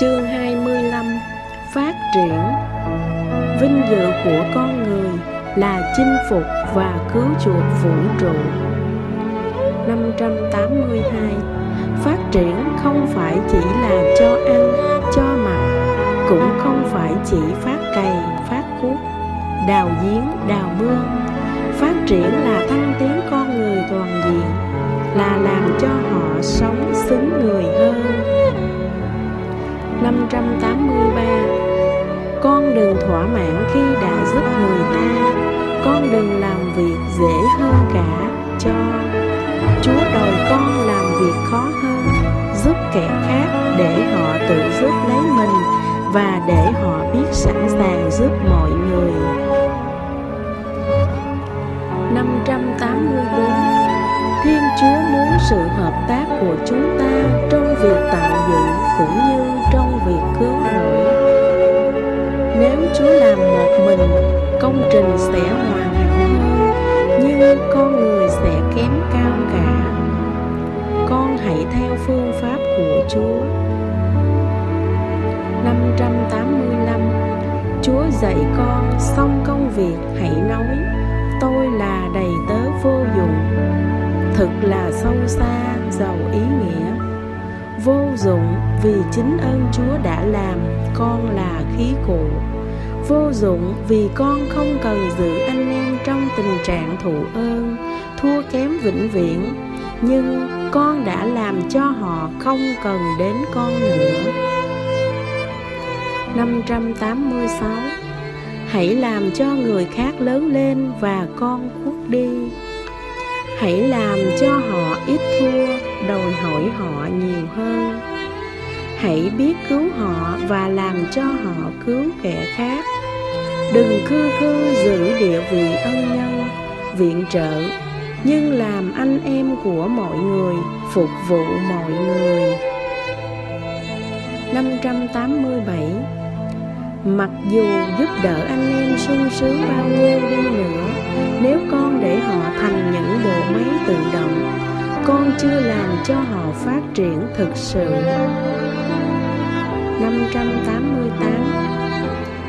Chương 25 Phát triển. Vinh dự của con người là chinh phục và cứu chuộc vũ trụ. 582 Phát triển không phải chỉ là cho ăn, cho mặc Cũng không phải chỉ phát cày, phát cuốc, đào giếng, đào mương Phát triển là tăng tiến con người toàn diện Là làm cho họ sống xứng người hơn. 583 Con đừng thỏa mãn khi đã giúp người ta. Con đừng làm việc dễ hơn cả. Cho Chúa đòi con làm việc khó hơn, Giúp kẻ khác để họ tự giúp lấy mình Và để họ biết sẵn sàng giúp mọi người. 584 Thiên Chúa muốn sự hợp tác của chúng ta trong việc tạo dựng cũng như trong việc cứu rỗi. Nếu Chúa làm một mình, công trình sẽ hoàn hảo hơn, nhưng con người sẽ kém cao cả. Con hãy theo phương pháp của Chúa. 585 Chúa dạy con xong công việc hãy nói Tôi là đầy tớ vô dụng Thực là sâu xa, giàu ý nghĩa Vô dụng vì chính ơn Chúa đã làm, Con là khí cụ. Vô dụng vì con không cần giữ anh em trong tình trạng thụ ơn, Thua kém vĩnh viễn. Nhưng con đã làm cho họ không cần đến con nữa. 586 Hãy làm cho người khác lớn lên và con khuất đi. Hãy làm cho họ ít thua, đòi hỏi họ nhiều hơn. Hãy biết cứu họ và làm cho họ cứu kẻ khác. Đừng khư khư giữ địa vị ân nhân, viện trợ Nhưng làm anh em của mọi người, phục vụ mọi người. 587 Mặc dù giúp đỡ anh em sung sướng bao nhiêu đi nữa, Nếu con để họ thành những bộ máy tự động, Con chưa làm cho họ phát triển thực sự. 588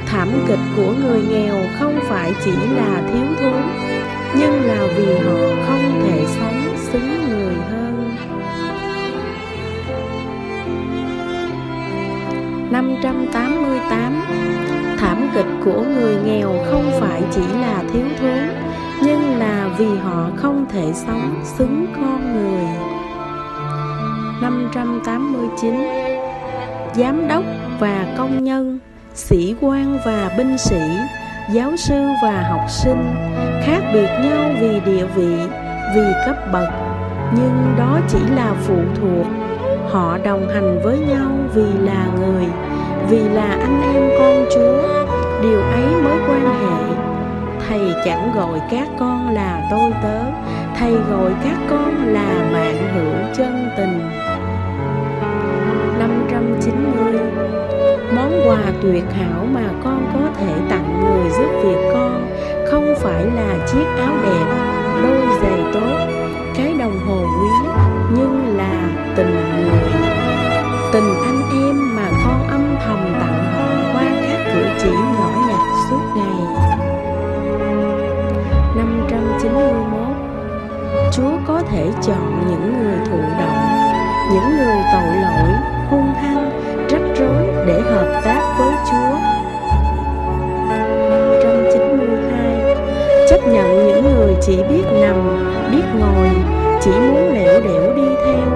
Thảm kịch của người nghèo không phải chỉ là thiếu thốn, Nhưng là vì họ không thể 588 Thảm kịch của người nghèo không phải chỉ là thiếu thốn, Nhưng là vì họ không thể sống xứng con người. 589 Giám đốc và công nhân, Sĩ quan và binh sĩ, Giáo sư và học sinh Khác biệt nhau vì địa vị, Vì cấp bậc, Nhưng đó chỉ là phụ thuộc Họ đồng hành với nhau vì là người Vì là anh em con Chúa. Điều ấy mới quan hệ. Thầy chẳng gọi các con là tôi tớ Thầy gọi các con là bạn hữu chân tình. 590 Món quà tuyệt hảo mà con có thể tặng người giúp việc con Không phải là chiếc áo đẹp, đôi giày tốt, cái đồng hồ quý Nhưng là thể chọn những người thụ động Những người tội lỗi, hung hăng, rắc rối để hợp tác với Chúa. 592 Chấp nhận những người chỉ biết nằm, biết ngồi Chỉ muốn lẻo đẻo đi theo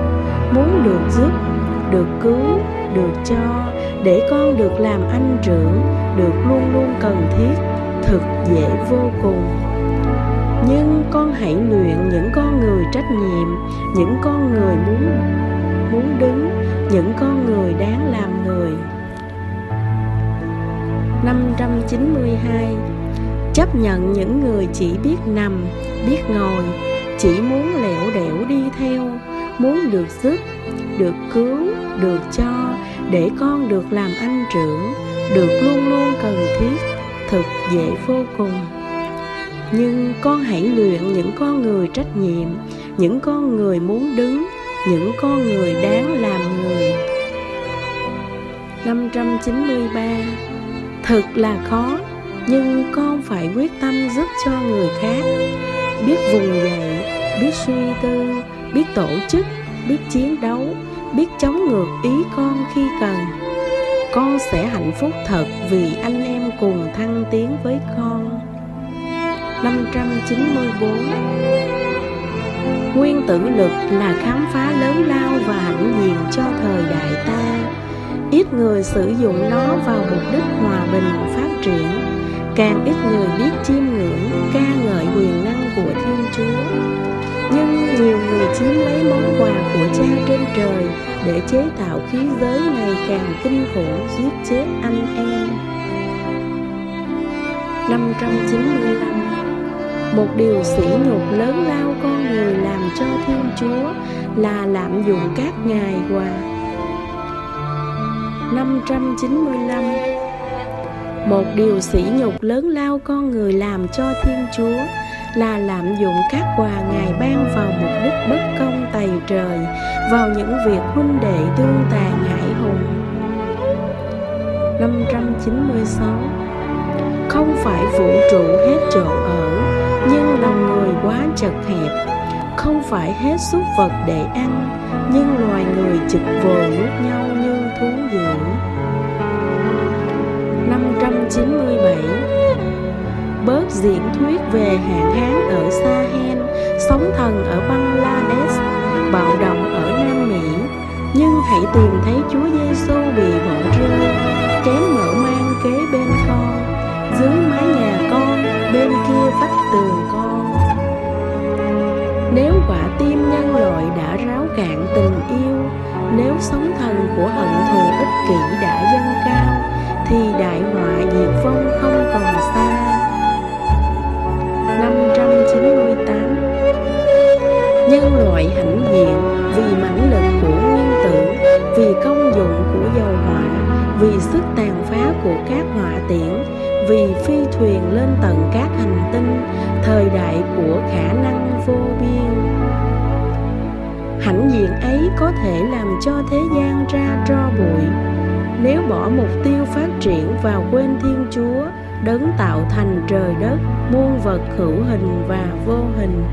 Muốn được giúp, được cứu, được cho Để con được làm anh trưởng Được luôn luôn cần thiết Thực dễ vô cùng nhưng con hãy luyện những con người trách nhiệm những con người muốn muốn đứng những con người đáng làm người. 592 Chấp nhận những người chỉ biết nằm, biết ngồi Chỉ muốn lẻo đẻo đi theo Muốn được giúp, được cứu, được cho Để con được làm anh trưởng Được luôn luôn cần thiết Thực dễ vô cùng nhưng con hãy luyện những con người trách nhiệm, những con người muốn đứng, những con người đáng làm người. 593 Thực là khó, Nhưng con phải quyết tâm giúp cho người khác. Biết vùng dậy, Biết suy tư, Biết tổ chức, Biết chiến đấu, Biết chống ngược ý con khi cần. Con sẽ hạnh phúc thật Vì anh em cùng thăng tiến với con. 594 Nguyên tử lực là khám phá lớn lao và hãnh diện cho thời đại ta. Ít người sử dụng nó vào mục đích hòa bình phát triển. Càng ít người biết chiêm ngưỡng, ca ngợi quyền năng của Thiên Chúa. Nhưng nhiều người chiếm lấy món quà của cha trên trời Để chế tạo khí giới ngày càng kinh khủng giết chết anh em. 595 một điều sỉ nhục lớn lao con người làm cho Thiên Chúa Là lạm dụng các ngài quà 595 Một điều sỉ nhục lớn lao con người làm cho Thiên Chúa là lạm dụng các quà Ngài ban vào mục đích bất công tày trời, vào những việc huynh đệ tương tàn hải hùng. 596 Không phải vũ trụ hết chỗ ở, nhưng lòng người quá chật hẹp. Không phải hết súc vật để ăn, nhưng loài người chực vồ nuốt nhau như thú dữ 597 Bớt diễn thuyết về hạn hán ở Sahel Sóng thần ở Bangladesh Bạo động ở Nam Mỹ Nhưng hãy tìm thấy Chúa Giêsu bị bỏ rơi cạn tình yêu. Nếu sóng thần của hận thù ích kỷ đã dâng cao, Thì đại họa diệt vong không còn xa. 598 Nhân loại hãnh diện vì mãnh lực của nguyên tử, Vì công dụng của dầu hỏa, Vì sức tàn phá của các hỏa tiễn, Vì phi thuyền lên tận các hành tinh, Thời đại của khả năng vô biên hãnh diện ấy có thể làm cho thế gian ra tro bụi. Nếu bỏ mục tiêu phát triển và quên thiên chúa, đấng tạo thành trời đất, muôn vật hữu hình và vô hình.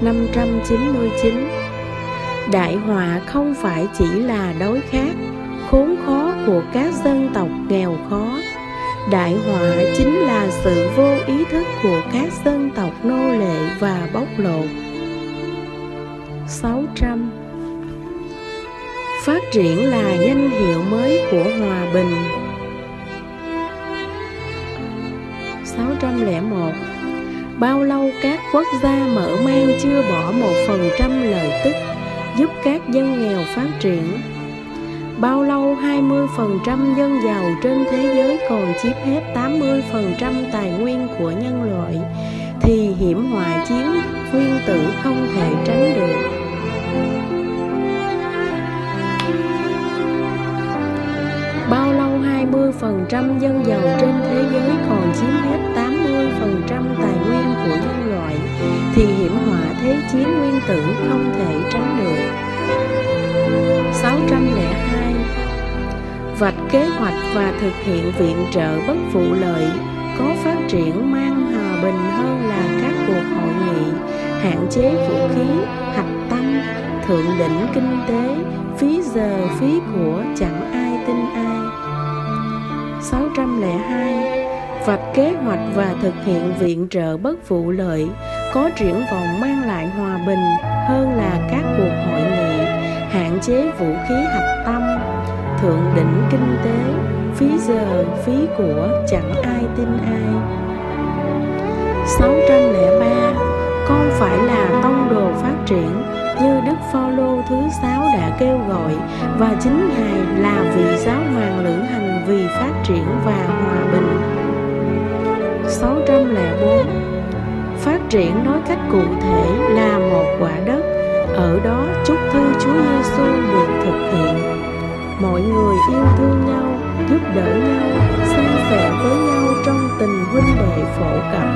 599 Đại họa không phải chỉ là đối khác Khốn khó của các dân tộc nghèo khó. Đại họa chính là sự vô ý thức của các dân tộc nô lệ và bóc lột. 600 Phát triển là danh hiệu mới của hòa bình. 601 Bao lâu các quốc gia mở mang chưa bỏ một phần trăm lợi tức Giúp các dân nghèo phát triển? Bao lâu 20% dân giàu trên thế giới còn chiếm hết 80% tài nguyên của nhân loại Thì hiểm họa chiến nguyên tử không thể tránh được. 20% dân giàu trên thế giới còn chiếm hết 80% tài nguyên của nhân loại Thì hiểm họa thế chiến nguyên tử không thể tránh được. 602 Vạch kế hoạch và thực hiện viện trợ bất vụ lợi Có phát triển mang hòa bình hơn là các cuộc hội nghị Hạn chế vũ khí, hạch tâm, thượng đỉnh kinh tế Phí giờ, phí của 2002 Vạch kế hoạch và thực hiện viện trợ bất vụ lợi Có triển vọng mang lại hòa bình hơn là các cuộc hội nghị Hạn chế vũ khí hạch tâm Thượng đỉnh kinh tế Phí giờ, phí của chẳng ai tin ai. 603 Con phải là tông đồ phát triển như Đức Phaolô thứ sáu đã kêu gọi và chính Ngài là vị giáo hoàng lữ hành vì phát triển và hòa bình. 604 Phát triển nói cách cụ thể là một quả đất, ở đó chúc thư Chúa Giêsu được thực hiện. Mọi người yêu thương nhau, giúp đỡ nhau, san sẻ với nhau trong tình huynh đệ phổ cập